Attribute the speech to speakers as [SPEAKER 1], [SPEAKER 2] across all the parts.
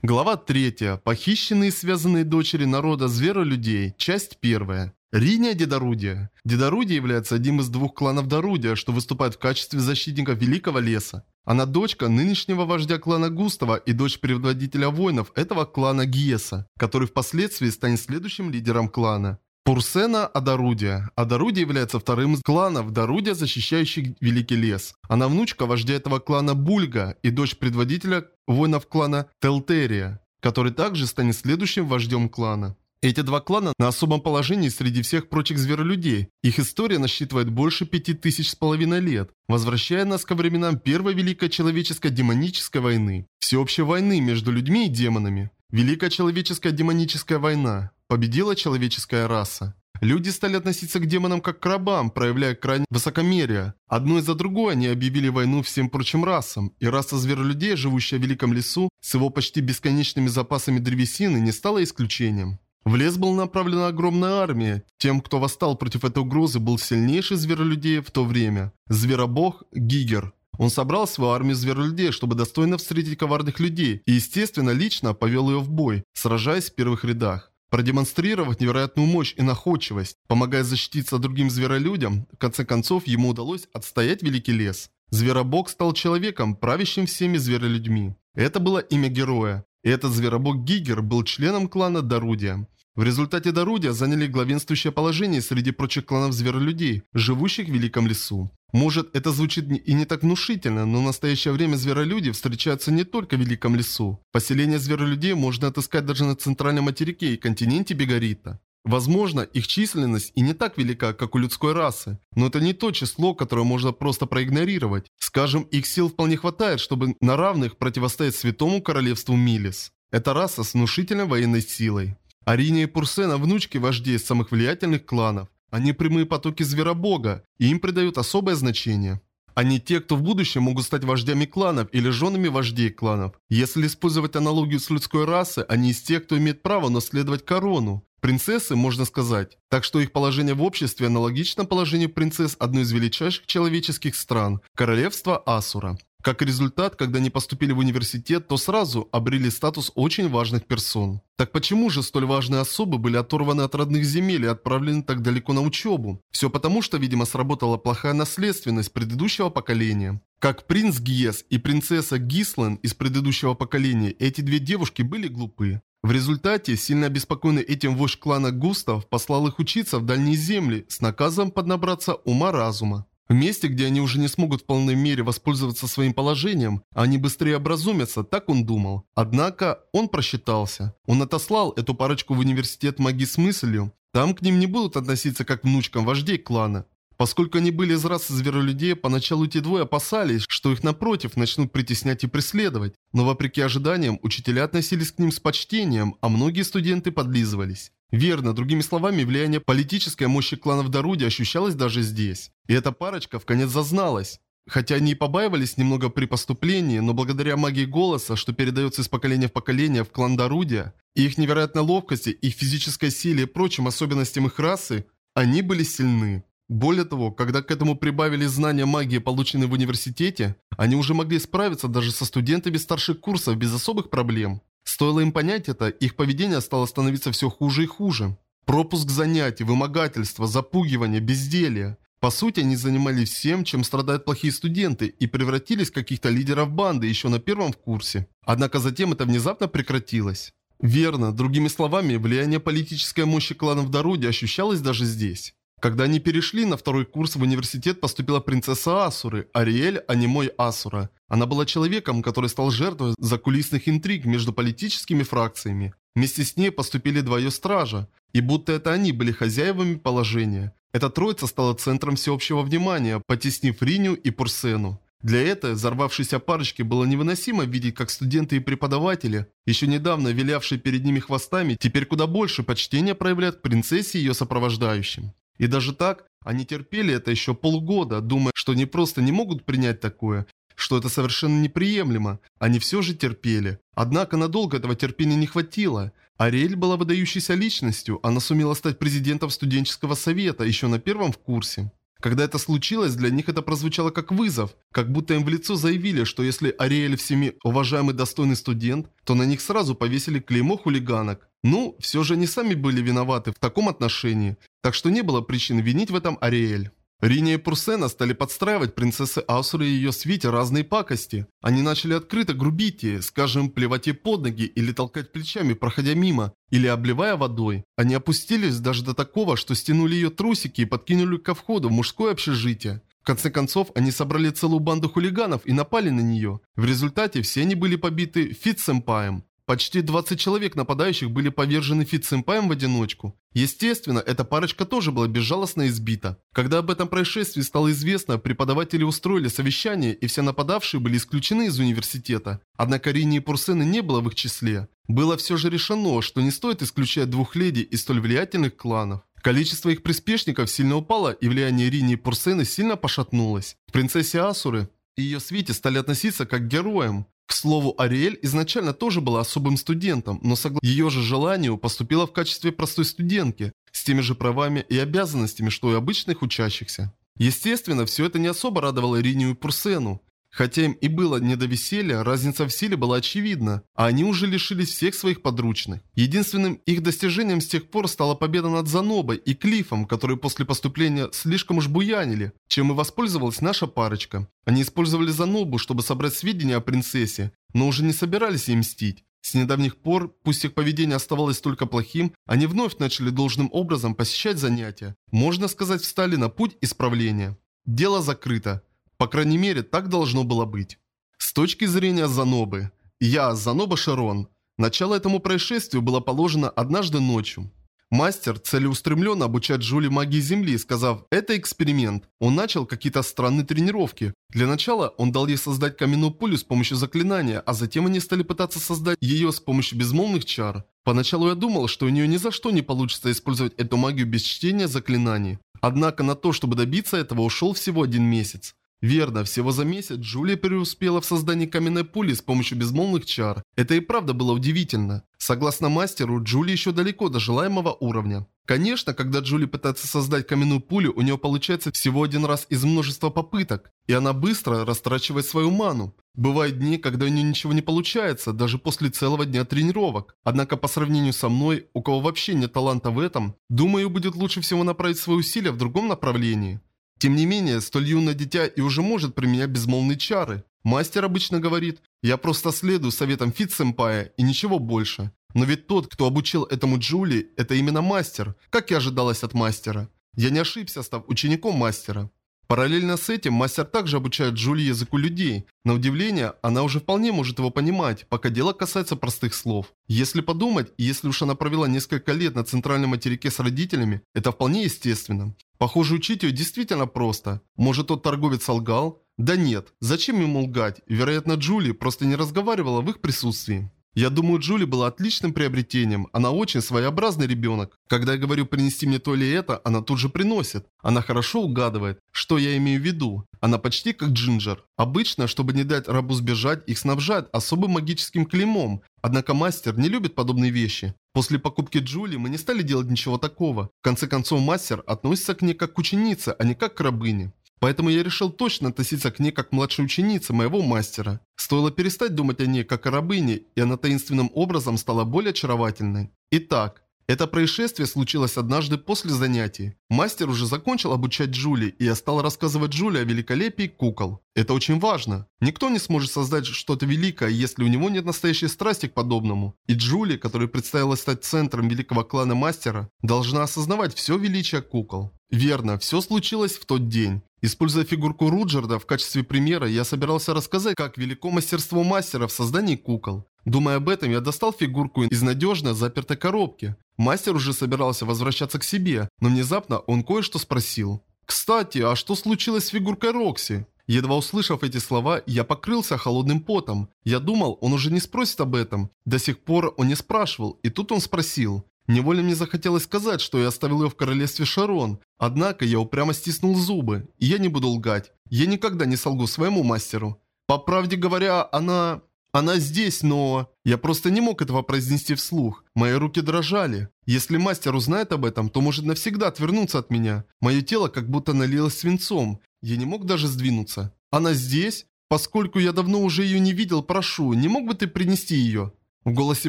[SPEAKER 1] Глава 3. Похищенные и связанные дочери народа зверолюдей. Часть 1. Риния Дедорудия. Дедорудия является одним из двух кланов Дорудия, что выступает в качестве защитника Великого Леса. Она дочка нынешнего вождя клана Густава и дочь предводителя воинов этого клана Гиеса, который впоследствии станет следующим лидером клана. Пурсена Адарудия. Адарудия является вторым из кланов Дарудия, защищающих Великий Лес. Она внучка вождя этого клана Бульга и дочь предводителя воинов клана Телтерия, который также станет следующим вождем клана. Эти два клана на особом положении среди всех прочих зверолюдей. Их история насчитывает больше пяти тысяч с половиной лет, возвращая нас ко временам Первой Великой Человеческой Демонической войны. Всеобщей войны между людьми и демонами. Великая Человеческая Демоническая война. Победила человеческая раса. Люди стали относиться к демонам как к рабам, проявляя крайне высокомерие. Одной за другой они объявили войну всем прочим расам, и раса зверолюдей, живущая в Великом лесу, с его почти бесконечными запасами древесины, не стала исключением. В лес была направлена огромная армия. Тем, кто восстал против этой угрозы, был сильнейший зверолюдей в то время. Зверобог Гигер. Он собрал свою армию зверолюдей, чтобы достойно встретить коварных людей, и, естественно, лично повел ее в бой, сражаясь в первых рядах. Продемонстрировав невероятную мощь и находчивость, помогая защититься другим зверолюдям, в конце концов ему удалось отстоять Великий Лес. Зверобог стал человеком, правящим всеми зверолюдьми. Это было имя героя. И этот зверобог Гигер был членом клана Дарудия. В результате Дарудия заняли главенствующее положение среди прочих кланов зверолюдей, живущих в Великом лесу. Может, это звучит и не так внушительно, но в настоящее время зверолюди встречаются не только в Великом лесу. Поселение зверолюдей можно отыскать даже на центральном материке и континенте Бегарита. Возможно, их численность и не так велика, как у людской расы, но это не то число, которое можно просто проигнорировать. Скажем, их сил вполне хватает, чтобы на равных противостоять святому королевству Милис. Это раса с внушительной военной силой. Арине и Пурсена – внучки вождей самых влиятельных кланов. Они прямые потоки Зверобога, и им придают особое значение. Они те, кто в будущем могут стать вождями кланов или женами вождей кланов. Если использовать аналогию с людской расой, они из тех, кто имеет право наследовать корону. Принцессы, можно сказать. Так что их положение в обществе аналогично положению принцесс одной из величайших человеческих стран – королевства Асура. Как результат, когда они поступили в университет, то сразу обрели статус очень важных персон. Так почему же столь важные особы были оторваны от родных земель и отправлены так далеко на учебу? Все потому, что, видимо, сработала плохая наследственность предыдущего поколения. Как принц Гиес и принцесса Гислен из предыдущего поколения, эти две девушки были глупы. В результате, сильно обеспокоенный этим вождь клана Густав послал их учиться в дальние земли с наказом поднабраться ума-разума. В месте, где они уже не смогут в полной мере воспользоваться своим положением, они быстрее образумятся, так он думал. Однако он просчитался. Он отослал эту парочку в университет магии с мыслью. Там к ним не будут относиться как к внучкам вождей клана. Поскольку они были из расы зверолюдей, поначалу те двое опасались, что их напротив начнут притеснять и преследовать. Но вопреки ожиданиям, учителя относились к ним с почтением, а многие студенты подлизывались. Верно, другими словами, влияние политической мощи кланов Даруди ощущалось даже здесь. И эта парочка в конец зазналась. Хотя они и побаивались немного при поступлении, но благодаря магии голоса, что передается из поколения в поколение в клан Дарудия, и их невероятной ловкости, их физической силе и прочим особенностям их расы, они были сильны. Более того, когда к этому прибавили знания магии, полученные в университете, они уже могли справиться даже со студентами старших курсов без особых проблем. Стоило им понять это, их поведение стало становиться все хуже и хуже. Пропуск занятий, вымогательство, запугивание, безделье. По сути, они занимались всем, чем страдают плохие студенты, и превратились в каких-то лидеров банды еще на первом курсе. Однако затем это внезапно прекратилось. Верно, другими словами, влияние политической мощи кланов Дороди ощущалось даже здесь. Когда они перешли на второй курс в университет, поступила принцесса Асуры, Ариэль, а не мой Асура. Она была человеком, который стал жертвой закулисных интриг между политическими фракциями. Вместе с ней поступили два ее стража, и будто это они были хозяевами положения. Эта троица стала центром всеобщего внимания, потеснив Риню и Пурсену. Для этой взорвавшейся парочки было невыносимо видеть, как студенты и преподаватели, еще недавно вилявшие перед ними хвостами, теперь куда больше почтения проявляют принцессе и ее сопровождающим. И даже так, они терпели это еще полгода, думая, что они просто не могут принять такое, что это совершенно неприемлемо. Они все же терпели. Однако надолго этого терпения не хватило. Ариэль была выдающейся личностью, она сумела стать президентом студенческого совета еще на первом в курсе. Когда это случилось, для них это прозвучало как вызов, как будто им в лицо заявили, что если Ариэль всеми уважаемый достойный студент, то на них сразу повесили клеймо хулиганок. Ну, все же они сами были виноваты в таком отношении, так что не было причин винить в этом Ариэль. Риня и Пурсена стали подстраивать принцессы Асуры и ее свите разные пакости. Они начали открыто грубить ей, скажем, плевать ей под ноги или толкать плечами, проходя мимо, или обливая водой. Они опустились даже до такого, что стянули ее трусики и подкинули ко входу в мужское общежитие. В конце концов, они собрали целую банду хулиганов и напали на нее. В результате все они были побиты Фит-сэмпаем. Почти 20 человек нападающих были повержены Фит-сэмпаем в одиночку. Естественно, эта парочка тоже была безжалостно избита. Когда об этом происшествии стало известно, преподаватели устроили совещание, и все нападавшие были исключены из университета. Однако Рини и Пурсены не было в их числе. Было все же решено, что не стоит исключать двух леди из столь влиятельных кланов. Количество их приспешников сильно упало, и влияние Рини и Пурсены сильно пошатнулось. К принцессе Асуры и ее свите стали относиться как к героям. К слову, Ариэль изначально тоже была особым студентом, но согласно ее же желанию поступила в качестве простой студентки, с теми же правами и обязанностями, что и обычных учащихся. Естественно, все это не особо радовало Иринию и Пурсену. Хотя им и было не до веселья, разница в силе была очевидна, а они уже лишились всех своих подручных. Единственным их достижением с тех пор стала победа над Занобой и Клифом, которые после поступления слишком уж буянили, чем и воспользовалась наша парочка. Они использовали Занобу, чтобы собрать сведения о принцессе, но уже не собирались ей мстить. С недавних пор, пусть их поведение оставалось только плохим, они вновь начали должным образом посещать занятия. Можно сказать, встали на путь исправления. Дело закрыто. По крайней мере, так должно было быть. С точки зрения Занобы. Я, Заноба Шарон. Начало этому происшествию было положено однажды ночью. Мастер целеустремленно обучает Джули магии Земли, сказав «это эксперимент». Он начал какие-то странные тренировки. Для начала он дал ей создать каменную пулю с помощью заклинания, а затем они стали пытаться создать ее с помощью безмолвных чар. Поначалу я думал, что у нее ни за что не получится использовать эту магию без чтения заклинаний. Однако на то, чтобы добиться этого, ушел всего один месяц. Верно, всего за месяц Джулия преуспела в создании каменной пули с помощью безмолвных чар. Это и правда было удивительно. Согласно мастеру, Джули еще далеко до желаемого уровня. Конечно, когда Джули пытается создать каменную пулю, у нее получается всего один раз из множества попыток, и она быстро растрачивает свою ману. Бывают дни, когда у нее ничего не получается, даже после целого дня тренировок. Однако по сравнению со мной, у кого вообще нет таланта в этом, думаю, будет лучше всего направить свои усилия в другом направлении. Тем не менее, столь юное дитя и уже может применять безмолвные чары. Мастер обычно говорит, я просто следую советам Фит-сэмпая и ничего больше. Но ведь тот, кто обучил этому Джули, это именно мастер, как и ожидалось от мастера. Я не ошибся, став учеником мастера. Параллельно с этим мастер также обучает Джули языку людей. На удивление, она уже вполне может его понимать, пока дело касается простых слов. Если подумать, если уж она провела несколько лет на центральном материке с родителями, это вполне естественно. Похоже, учить ее действительно просто. Может, тот торговец солгал? Да нет, зачем ему лгать? Вероятно, Джули просто не разговаривала в их присутствии. Я думаю, Джули была отличным приобретением. Она очень своеобразный ребенок. Когда я говорю принести мне то или это, она тут же приносит. Она хорошо угадывает, что я имею в виду. Она почти как Джинджер. Обычно, чтобы не дать рабу сбежать, их снабжают особым магическим клеймом. Однако мастер не любит подобные вещи. После покупки Джули мы не стали делать ничего такого. В конце концов, мастер относится к ней как к ученице, а не как к рабыне. Поэтому я решил точно относиться к ней как к младшей ученице моего мастера. Стоило перестать думать о ней как о рабыне, и она таинственным образом стала более очаровательной. Итак, это происшествие случилось однажды после занятий. Мастер уже закончил обучать Джули, и я стал рассказывать Джули о великолепии кукол. Это очень важно. Никто не сможет создать что-то великое, если у него нет настоящей страсти к подобному. И Джули, которая представила стать центром великого клана мастера, должна осознавать все величие кукол. Верно, все случилось в тот день. Используя фигурку Руджерда в качестве примера, я собирался рассказать, как велико мастерство мастера в создании кукол. Думая об этом, я достал фигурку из надежно запертой коробки. Мастер уже собирался возвращаться к себе, но внезапно он кое-что спросил. «Кстати, а что случилось с фигуркой Рокси?» Едва услышав эти слова, я покрылся холодным потом. Я думал, он уже не спросит об этом. До сих пор он не спрашивал, и тут он спросил. Невольно мне захотелось сказать, что я оставил ее в королевстве Шарон. Однако я упрямо стиснул зубы, и я не буду лгать. Я никогда не солгу своему мастеру. По правде говоря, она... Она здесь, но... Я просто не мог этого произнести вслух. Мои руки дрожали. Если мастер узнает об этом, то может навсегда отвернуться от меня. Мое тело как будто налилось свинцом. Я не мог даже сдвинуться. Она здесь? Поскольку я давно уже ее не видел, прошу, не мог бы ты принести ее? В голосе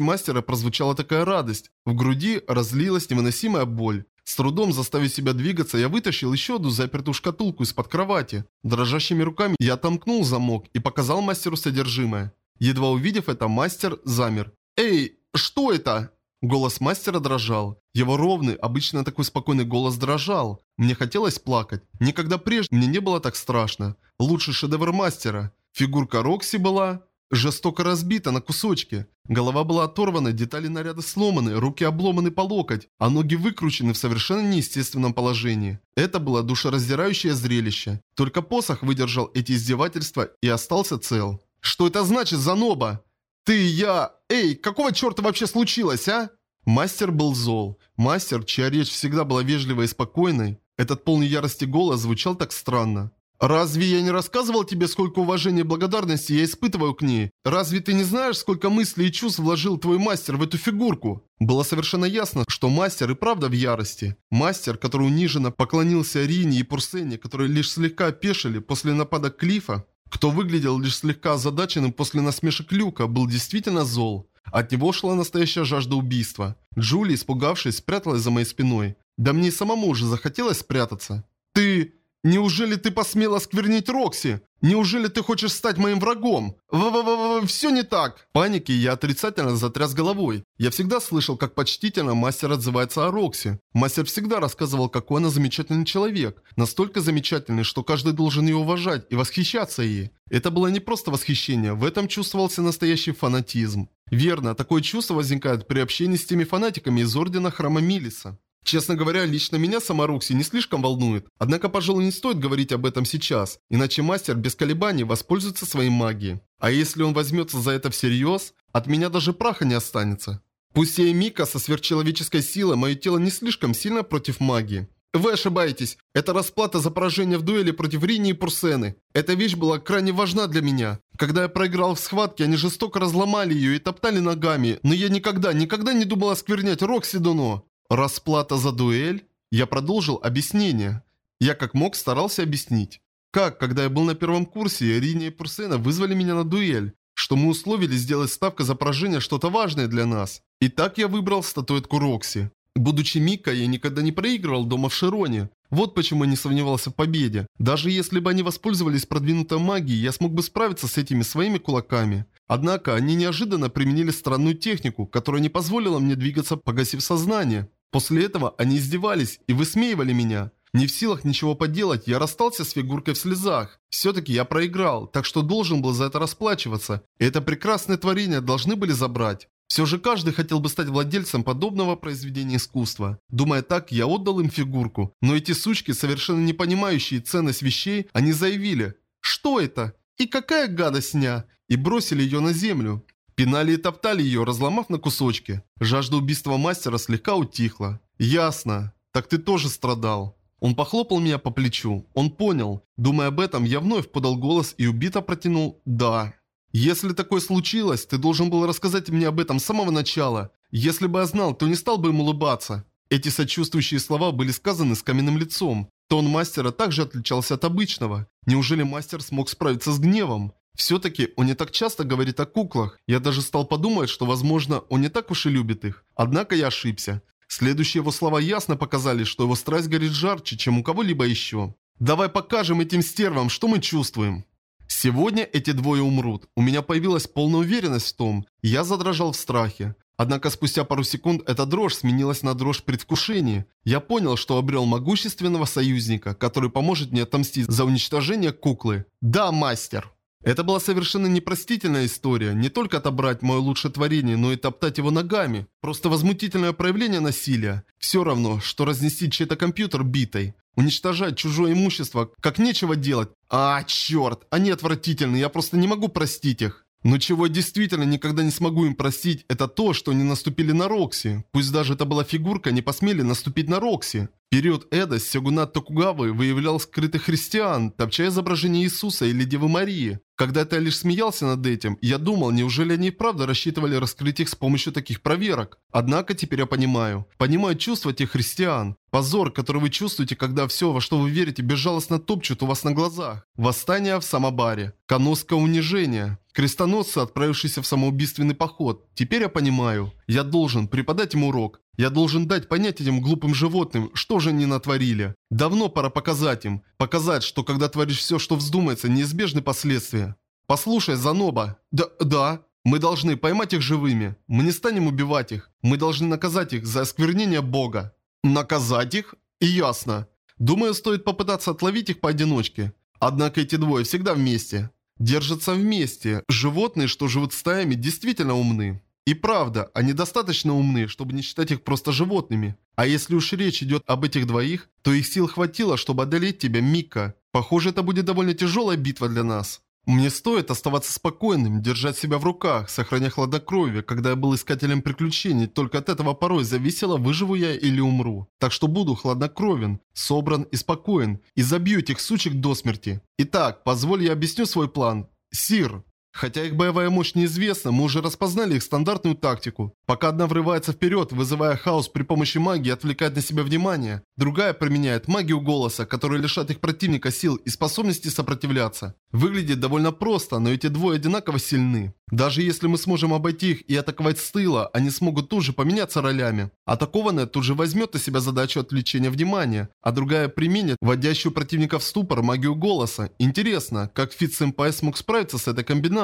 [SPEAKER 1] мастера прозвучала такая радость. В груди разлилась невыносимая боль. С трудом заставив себя двигаться, я вытащил еще одну запертую шкатулку из-под кровати. Дрожащими руками я отомкнул замок и показал мастеру содержимое. Едва увидев это, мастер замер. «Эй, что это?» Голос мастера дрожал. Его ровный, обычно такой спокойный голос дрожал. Мне хотелось плакать. Никогда прежде мне не было так страшно. Лучший шедевр мастера. Фигурка Рокси была жестоко разбита на кусочки. Голова была оторвана, детали наряда сломаны, руки обломаны по локоть, а ноги выкручены в совершенно неестественном положении. Это было душераздирающее зрелище. Только посох выдержал эти издевательства и остался цел. «Что это значит, Заноба?» «Ты, я... Эй, какого черта вообще случилось, а?» Мастер был зол. Мастер, чья речь всегда была вежливой и спокойной. Этот полный ярости голос звучал так странно. «Разве я не рассказывал тебе, сколько уважения и благодарности я испытываю к ней? Разве ты не знаешь, сколько мыслей и чувств вложил твой мастер в эту фигурку?» Было совершенно ясно, что мастер и правда в ярости. Мастер, который униженно поклонился Арине и Пурсене, которые лишь слегка опешили после напада Клифа, кто выглядел лишь слегка озадаченным после насмешек Люка, был действительно зол. От него шла настоящая жажда убийства. Джули, испугавшись, спряталась за моей спиной. Да мне самому уже захотелось спрятаться. «Ты...» Неужели ты посмела сквернить Рокси? Неужели ты хочешь стать моим врагом? В-в-в-в, все не так. В панике я отрицательно затряс головой. Я всегда слышал, как почтительно мастер отзывается о Рокси. Мастер всегда рассказывал, какой она замечательный человек. Настолько замечательный, что каждый должен ее уважать и восхищаться ей. Это было не просто восхищение, в этом чувствовался настоящий фанатизм. Верно, такое чувство возникает при общении с теми фанатиками из Ордена Храма Милиса. Честно говоря, лично меня сама Рокси не слишком волнует. Однако, пожалуй, не стоит говорить об этом сейчас, иначе мастер без колебаний воспользуется своей магией. А если он возьмется за это всерьез, от меня даже праха не останется. Пусть я и Мика со сверхчеловеческой силой, мое тело не слишком сильно против магии. Вы ошибаетесь. Это расплата за поражение в дуэли против Рини и Пурсены. Эта вещь была крайне важна для меня. Когда я проиграл в схватке, они жестоко разломали ее и топтали ногами, но я никогда, никогда не думал осквернять Рокси Дуно. Расплата за дуэль? Я продолжил объяснение. Я как мог старался объяснить. Как, когда я был на первом курсе, Рини и Пурсена вызвали меня на дуэль, что мы условились сделать ставка за поражение что-то важное для нас. И так я выбрал статуэтку Рокси. Будучи Мика, я никогда не проигрывал дома в Широне. Вот почему я не сомневался в победе. Даже если бы они воспользовались продвинутой магией, я смог бы справиться с этими своими кулаками. Однако, они неожиданно применили странную технику, которая не позволила мне двигаться, погасив сознание. После этого они издевались и высмеивали меня. Не в силах ничего поделать, я расстался с фигуркой в слезах. Все-таки я проиграл, так что должен был за это расплачиваться. И это прекрасное творение должны были забрать. Все же каждый хотел бы стать владельцем подобного произведения искусства. Думая так, я отдал им фигурку. Но эти сучки, совершенно не понимающие ценность вещей, они заявили «Что это? И какая гадость ня?» и бросили ее на землю. Пинали и топтали ее, разломав на кусочки. Жажда убийства мастера слегка утихла. «Ясно. Так ты тоже страдал». Он похлопал меня по плечу. Он понял. Думая об этом, я вновь подал голос и убито протянул «да». «Если такое случилось, ты должен был рассказать мне об этом с самого начала. Если бы я знал, то не стал бы им улыбаться». Эти сочувствующие слова были сказаны с каменным лицом. Тон мастера также отличался от обычного. Неужели мастер смог справиться с гневом? Все-таки он не так часто говорит о куклах. Я даже стал подумать, что, возможно, он не так уж и любит их. Однако я ошибся. Следующие его слова ясно показали, что его страсть горит жарче, чем у кого-либо еще. «Давай покажем этим стервам, что мы чувствуем». Сегодня эти двое умрут. У меня появилась полная уверенность в том. Я задрожал в страхе. Однако спустя пару секунд эта дрожь сменилась на дрожь предвкушения. Я понял, что обрел могущественного союзника, который поможет мне отомстить за уничтожение куклы. Да, мастер. Это была совершенно непростительная история. Не только отобрать мое лучшее творение, но и топтать его ногами. Просто возмутительное проявление насилия. Все равно, что разнести чей-то компьютер битой. Уничтожать чужое имущество, как нечего делать. А, черт, они отвратительны, я просто не могу простить их. Но чего я действительно никогда не смогу им простить, это то, что они наступили на Рокси. Пусть даже это была фигурка, они посмели наступить на Рокси. Период Эда Сёгунат Токугавы выявлял скрытых христиан, топча изображение Иисуса или Девы Марии. Когда-то я лишь смеялся над этим, я думал, неужели они и правда рассчитывали раскрыть их с помощью таких проверок. Однако теперь я понимаю. Понимаю чувства тех христиан. Позор, который вы чувствуете, когда все, во что вы верите, безжалостно топчут у вас на глазах. Восстание в Самобаре. Коноска унижения. Крестоносцы, отправившиеся в самоубийственный поход. Теперь я понимаю. Я должен преподать им урок. Я должен дать понять этим глупым животным, что же они натворили. Давно пора показать им. Показать, что когда творишь все, что вздумается, неизбежны последствия. Послушай, Заноба. Да, да. Мы должны поймать их живыми. Мы не станем убивать их. Мы должны наказать их за осквернение Бога. Наказать их? Ясно. Думаю, стоит попытаться отловить их поодиночке. Однако эти двое всегда вместе. Держатся вместе. Животные, что живут стаями, действительно умны. И правда, они достаточно умны, чтобы не считать их просто животными. А если уж речь идет об этих двоих, то их сил хватило, чтобы одолеть тебя, Мика. Похоже, это будет довольно тяжелая битва для нас. Мне стоит оставаться спокойным, держать себя в руках, сохраняя хладнокровие, когда я был искателем приключений, только от этого порой зависело, выживу я или умру. Так что буду хладнокровен, собран и спокоен, и забью этих сучек до смерти. Итак, позволь я объясню свой план. Сир, Хотя их боевая мощь неизвестна, мы уже распознали их стандартную тактику. Пока одна врывается вперед, вызывая хаос при помощи магии, отвлекает на себя внимание, другая применяет магию голоса, которая лишает их противника сил и способности сопротивляться. Выглядит довольно просто, но эти двое одинаково сильны. Даже если мы сможем обойти их и атаковать с тыла, они смогут тут же поменяться ролями. Атакованная тут же возьмет на себя задачу отвлечения внимания, а другая применит вводящую противника в ступор магию голоса. Интересно, как Фит Сэмпай смог справиться с этой комбинацией?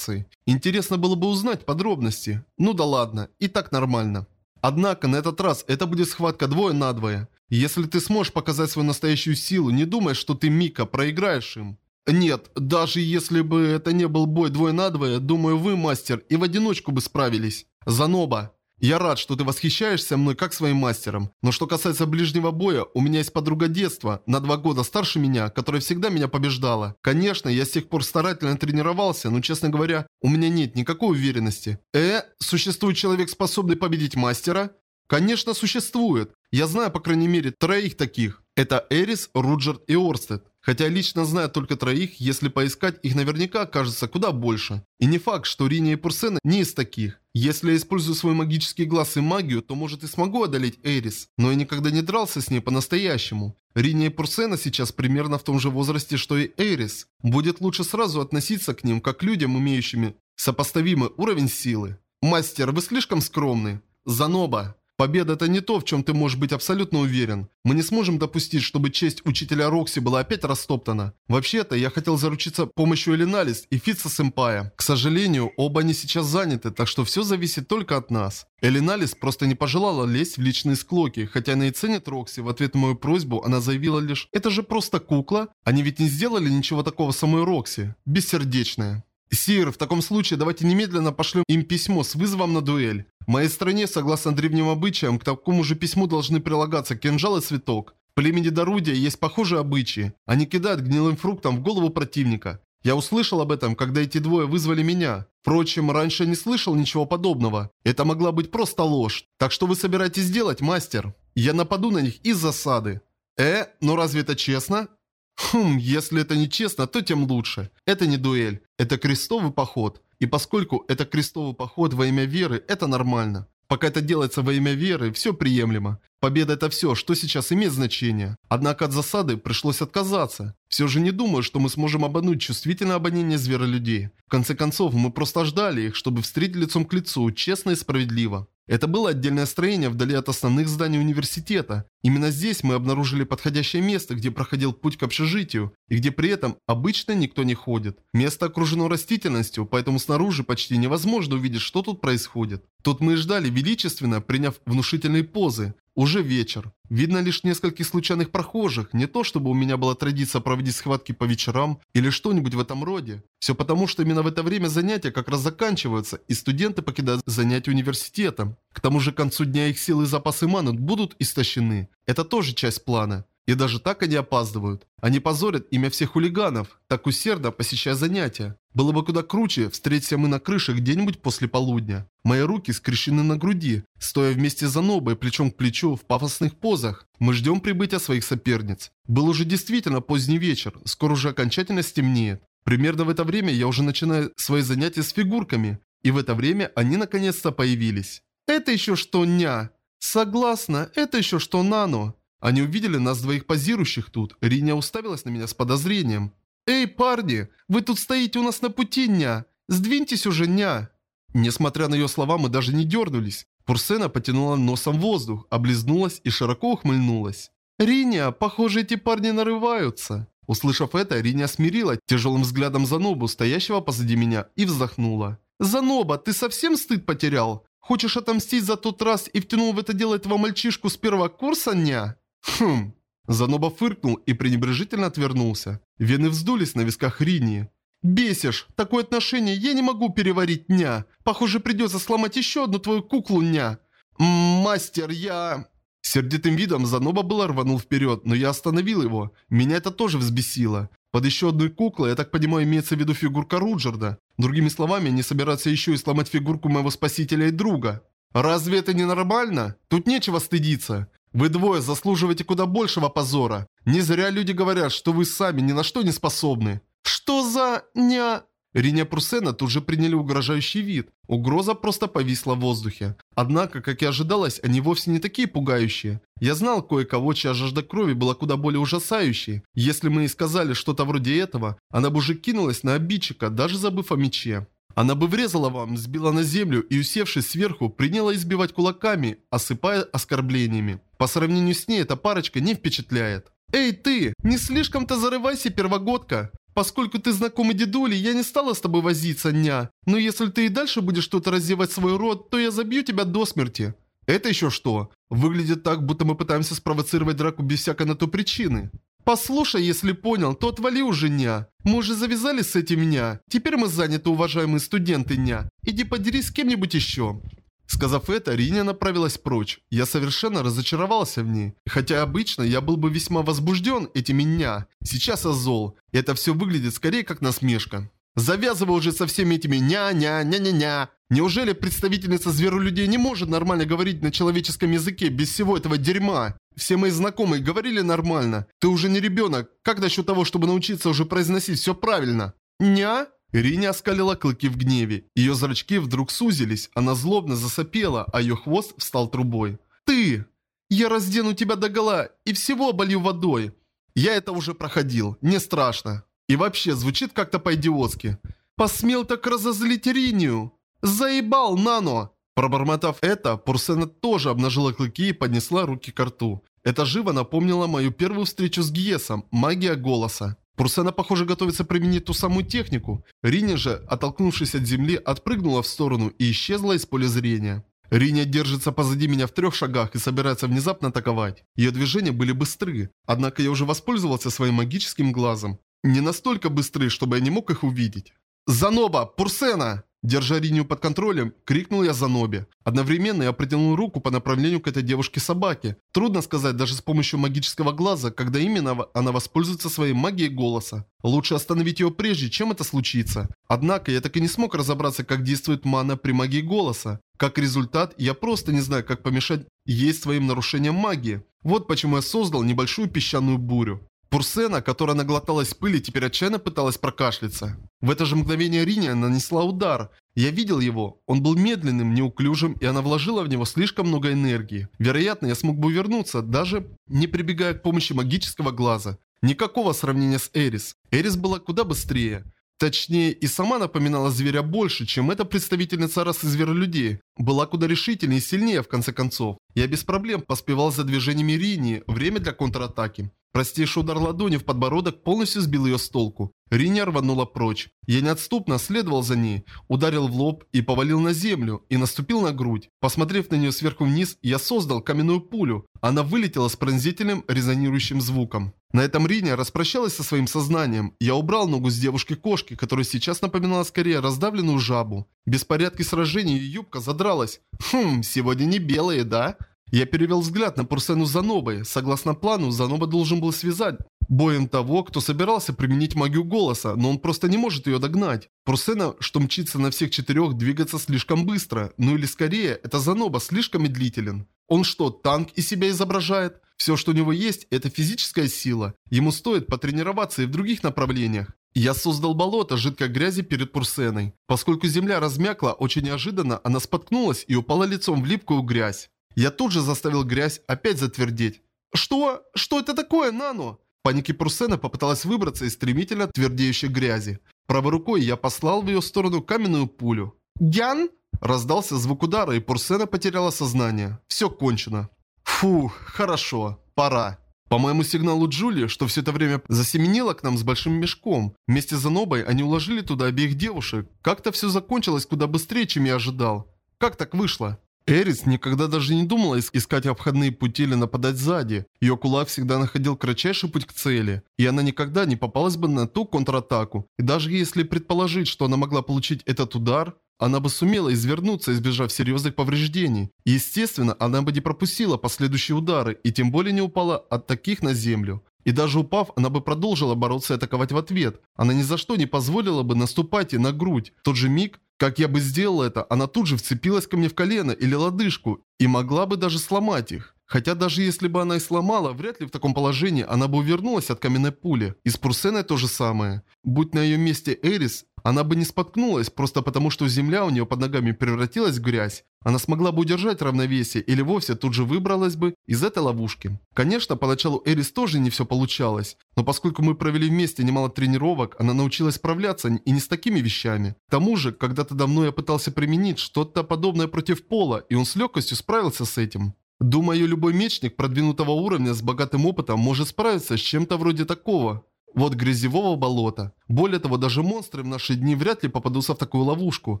[SPEAKER 1] Интересно было бы узнать подробности. Ну да ладно, и так нормально. Однако на этот раз это будет схватка двое на двое. Если ты сможешь показать свою настоящую силу, не думай, что ты Мика проиграешь им. Нет, даже если бы это не был бой двое на двое, думаю, вы, мастер, и в одиночку бы справились. Заноба. Я рад, что ты восхищаешься мной как своим мастером. Но что касается ближнего боя, у меня есть подруга детства, на два года старше меня, которая всегда меня побеждала. Конечно, я с тех пор старательно тренировался, но, честно говоря, у меня нет никакой уверенности. Э, существует человек, способный победить мастера? Конечно, существует. Я знаю, по крайней мере, троих таких. Это Эрис, Руджерт и Орстед. Хотя лично знаю только троих, если поискать, их наверняка окажется куда больше. И не факт, что Риня и Пурсена не из таких. Если я использую свой магический глаз и магию, то может и смогу одолеть Эрис, но я никогда не дрался с ней по-настоящему. Риня и Пурсена сейчас примерно в том же возрасте, что и Эрис. Будет лучше сразу относиться к ним, как к людям, имеющими сопоставимый уровень силы. Мастер, вы слишком скромны. Заноба. Победа – это не то, в чем ты можешь быть абсолютно уверен. Мы не сможем допустить, чтобы честь учителя Рокси была опять растоптана. Вообще-то, я хотел заручиться помощью Элиналис и Фитца Сэмпая. К сожалению, оба они сейчас заняты, так что все зависит только от нас. Элиналис просто не пожелала лезть в личные склоки, хотя она и ценит Рокси. В ответ на мою просьбу она заявила лишь «Это же просто кукла. Они ведь не сделали ничего такого самой Рокси. Бессердечная». «Сир, в таком случае давайте немедленно пошлем им письмо с вызовом на дуэль. В моей стране, согласно древним обычаям, к такому же письму должны прилагаться кинжал и цветок. В племени Дорудия есть похожие обычаи. Они кидают гнилым фруктом в голову противника. Я услышал об этом, когда эти двое вызвали меня. Впрочем, раньше не слышал ничего подобного. Это могла быть просто ложь. Так что вы собираетесь делать, мастер? Я нападу на них из засады. Э, ну разве это честно? Хм, если это не честно, то тем лучше. Это не дуэль, это крестовый поход. И поскольку это крестовый поход во имя веры, это нормально. Пока это делается во имя веры, все приемлемо. Победа это все, что сейчас имеет значение. Однако от засады пришлось отказаться. Все же не думаю, что мы сможем обмануть чувствительное обоняние зверолюдей. В конце концов, мы просто ждали их, чтобы встретить лицом к лицу, честно и справедливо. Это было отдельное строение вдали от основных зданий университета. Именно здесь мы обнаружили подходящее место, где проходил путь к общежитию, и где при этом обычно никто не ходит. Место окружено растительностью, поэтому снаружи почти невозможно увидеть, что тут происходит. Тут мы и ждали величественно, приняв внушительные позы. Уже вечер. Видно лишь нескольких случайных прохожих, не то чтобы у меня была традиция проводить схватки по вечерам или что-нибудь в этом роде. Все потому, что именно в это время занятия как раз заканчиваются, и студенты покидают занятия университета. К тому же к концу дня их силы и запасы маны будут истощены. Это тоже часть плана. И даже так они опаздывают. Они позорят имя всех хулиганов, так усердно посещая занятия. Было бы куда круче, встретиться мы на крыше где-нибудь после полудня. Мои руки скрещены на груди, стоя вместе за нобой плечом к плечу в пафосных позах. Мы ждем прибытия своих соперниц. Был уже действительно поздний вечер, скоро уже окончательно стемнеет. Примерно в это время я уже начинаю свои занятия с фигурками. И в это время они наконец-то появились. Это еще что ня? Согласна, это еще что нано. Они увидели нас двоих позирующих тут. Риня уставилась на меня с подозрением. «Эй, парни, вы тут стоите у нас на пути, ня! Сдвиньтесь уже, ня!» Несмотря на ее слова, мы даже не дернулись. Пурсена потянула носом воздух, облизнулась и широко ухмыльнулась. «Риня, похоже, эти парни нарываются». Услышав это, Риня смирила тяжелым взглядом Занобу, стоящего позади меня, и вздохнула. «Заноба, ты совсем стыд потерял? Хочешь отомстить за тот раз и втянул в это дело этого мальчишку с первого курса, ня?» «Хм». Заноба фыркнул и пренебрежительно отвернулся. Вены вздулись на висках Рини. «Бесишь! Такое отношение я не могу переварить, ня! Похоже, придется сломать еще одну твою куклу, ня! Мастер, я...» Сердитым видом Заноба было рванул вперед, но я остановил его. Меня это тоже взбесило. Под еще одной куклой, я так понимаю, имеется в виду фигурка Руджерда. Другими словами, они собираются еще и сломать фигурку моего спасителя и друга. Разве это не нормально? Тут нечего стыдиться. Вы двое заслуживаете куда большего позора. Не зря люди говорят, что вы сами ни на что не способны. Что за... ня... Риня Прусена тут же приняли угрожающий вид. Угроза просто повисла в воздухе. Однако, как и ожидалось, они вовсе не такие пугающие. Я знал кое-кого, чья жажда крови была куда более ужасающей. Если мы и сказали что-то вроде этого, она бы уже кинулась на обидчика, даже забыв о мече. Она бы врезала вам, сбила на землю и, усевшись сверху, приняла избивать кулаками, осыпая оскорблениями. По сравнению с ней эта парочка не впечатляет. «Эй ты, не слишком-то зарывайся, первогодка! Поскольку ты знакомый дедули, я не стала с тобой возиться, ня. Но если ты и дальше будешь что-то раздевать свой рот, то я забью тебя до смерти». «Это еще что? Выглядит так, будто мы пытаемся спровоцировать драку без всякой на то причины». «Послушай, если понял, то отвали уже, ня. Мы уже завязали с этим, ня. Теперь мы заняты, уважаемые студенты, ня. Иди подерись с кем-нибудь еще». Сказав это, Риня направилась прочь. Я совершенно разочаровался в ней. Хотя обычно я был бы весьма возбужден этими ня. Сейчас я зол. И это все выглядит скорее как насмешка. Завязывай уже со всеми этими ня-ня-ня-ня-ня. Неужели представительница зверолюдей не может нормально говорить на человеческом языке без всего этого дерьма? Все мои знакомые говорили нормально. Ты уже не ребенок. Как насчет того, чтобы научиться уже произносить все правильно? Ня? Риня оскалила клыки в гневе. Ее зрачки вдруг сузились, она злобно засопела, а ее хвост встал трубой. «Ты! Я раздену тебя догола и всего оболью водой!» «Я это уже проходил, не страшно!» И вообще, звучит как-то по-идиотски. «Посмел так разозлить Ринию! Заебал, Нано!» Пробормотав это, Пурсена тоже обнажила клыки и поднесла руки к рту. Это живо напомнило мою первую встречу с Гиесом, магия голоса. Пурсена, похоже, готовится применить ту самую технику. Риня же, оттолкнувшись от земли, отпрыгнула в сторону и исчезла из поля зрения. Риня держится позади меня в трех шагах и собирается внезапно атаковать. Ее движения были быстры, однако я уже воспользовался своим магическим глазом. Не настолько быстры, чтобы я не мог их увидеть. «Заноба! Пурсена!» Держа Ринию под контролем, крикнул я за Ноби. Одновременно я протянул руку по направлению к этой девушке-собаке. Трудно сказать даже с помощью магического глаза, когда именно она воспользуется своей магией голоса. Лучше остановить ее прежде, чем это случится. Однако я так и не смог разобраться, как действует мана при магии голоса. Как результат, я просто не знаю, как помешать ей своим нарушением магии. Вот почему я создал небольшую песчаную бурю. Пурсена, которая наглоталась пыли, теперь отчаянно пыталась прокашляться. В это же мгновение Риня нанесла удар. Я видел его. Он был медленным, неуклюжим, и она вложила в него слишком много энергии. Вероятно, я смог бы вернуться, даже не прибегая к помощи магического глаза. Никакого сравнения с Эрис. Эрис была куда быстрее. Точнее, и сама напоминала зверя больше, чем эта представительница расы зверолюдей. Была куда решительнее и сильнее, в конце концов. Я без проблем поспевал за движениями Рини, время для контратаки. Простейший удар ладони в подбородок полностью сбил ее с толку. Риня рванула прочь. Я неотступно следовал за ней, ударил в лоб и повалил на землю, и наступил на грудь. Посмотрев на нее сверху вниз, я создал каменную пулю. Она вылетела с пронзительным резонирующим звуком. На этом Риня распрощалась со своим сознанием. Я убрал ногу с девушки-кошки, которая сейчас напоминала скорее раздавленную жабу. В беспорядке сражений юбка задралась. Хм, сегодня не белые, да? Я перевел взгляд на Пурсену Занобой. Согласно плану, Заноба должен был связать боем того, кто собирался применить магию голоса, но он просто не может ее догнать. Пурсена, что мчится на всех четырех, двигаться слишком быстро. Ну или скорее, это Заноба слишком медлителен. Он что, танк из себя изображает? Все, что у него есть, это физическая сила. Ему стоит потренироваться и в других направлениях. Я создал болото жидкой грязи перед Пурсеной. Поскольку земля размякла, очень неожиданно она споткнулась и упала лицом в липкую грязь. Я тут же заставил грязь опять затвердеть. «Что? Что это такое, Нано?» В панике Пурсена попыталась выбраться из стремительно твердеющей грязи. Правой рукой я послал в ее сторону каменную пулю. «Гян?» Раздался звук удара, и Пурсена потеряла сознание. Все кончено. Фу, хорошо, пора. По моему сигналу Джули, что все это время засеменила к нам с большим мешком. Вместе с Занобой они уложили туда обеих девушек. Как-то все закончилось куда быстрее, чем я ожидал. Как так вышло? Эрис никогда даже не думала искать обходные пути или нападать сзади. Ее кулак всегда находил кратчайший путь к цели, и она никогда не попалась бы на ту контратаку. И даже если предположить, что она могла получить этот удар, она бы сумела извернуться, избежав серьезных повреждений. естественно, она бы не пропустила последующие удары, и тем более не упала от таких на землю. И даже упав, она бы продолжила бороться и атаковать в ответ. Она ни за что не позволила бы наступать ей на грудь. В тот же миг, как я бы сделал это, она тут же вцепилась ко мне в колено или лодыжку и могла бы даже сломать их. Хотя даже если бы она и сломала, вряд ли в таком положении она бы увернулась от каменной пули. И с Пурсеной то же самое. Будь на ее месте Эрис, она бы не споткнулась, просто потому что земля у нее под ногами превратилась в грязь. Она смогла бы удержать равновесие или вовсе тут же выбралась бы из этой ловушки. Конечно, поначалу Эрис тоже не все получалось, но поскольку мы провели вместе немало тренировок, она научилась справляться и не с такими вещами. К тому же, когда-то давно я пытался применить что-то подобное против Пола, и он с легкостью справился с этим. Думаю, любой мечник продвинутого уровня с богатым опытом может справиться с чем-то вроде такого. Вот грязевого болота. Более того, даже монстры в наши дни вряд ли попадутся в такую ловушку.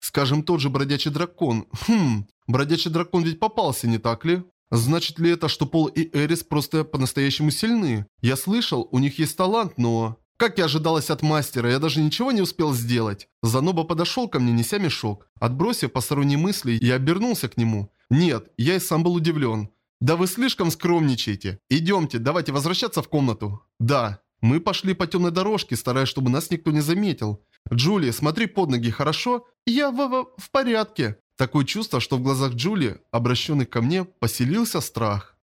[SPEAKER 1] Скажем, тот же бродячий дракон. Хм, бродячий дракон ведь попался, не так ли? Значит ли это, что Пол и Эрис просто по-настоящему сильны? Я слышал, у них есть талант, но... Как и ожидалось от мастера, я даже ничего не успел сделать. Заноба подошел ко мне, неся мешок. Отбросив посторонние мысли, я обернулся к нему. Нет, я и сам был удивлен. «Да вы слишком скромничаете. Идемте, давайте возвращаться в комнату». «Да». Мы пошли по темной дорожке, стараясь, чтобы нас никто не заметил. «Джулия, смотри под ноги, хорошо?» «Я в, в, в порядке». Такое чувство, что в глазах Джулии, обращенных ко мне, поселился страх.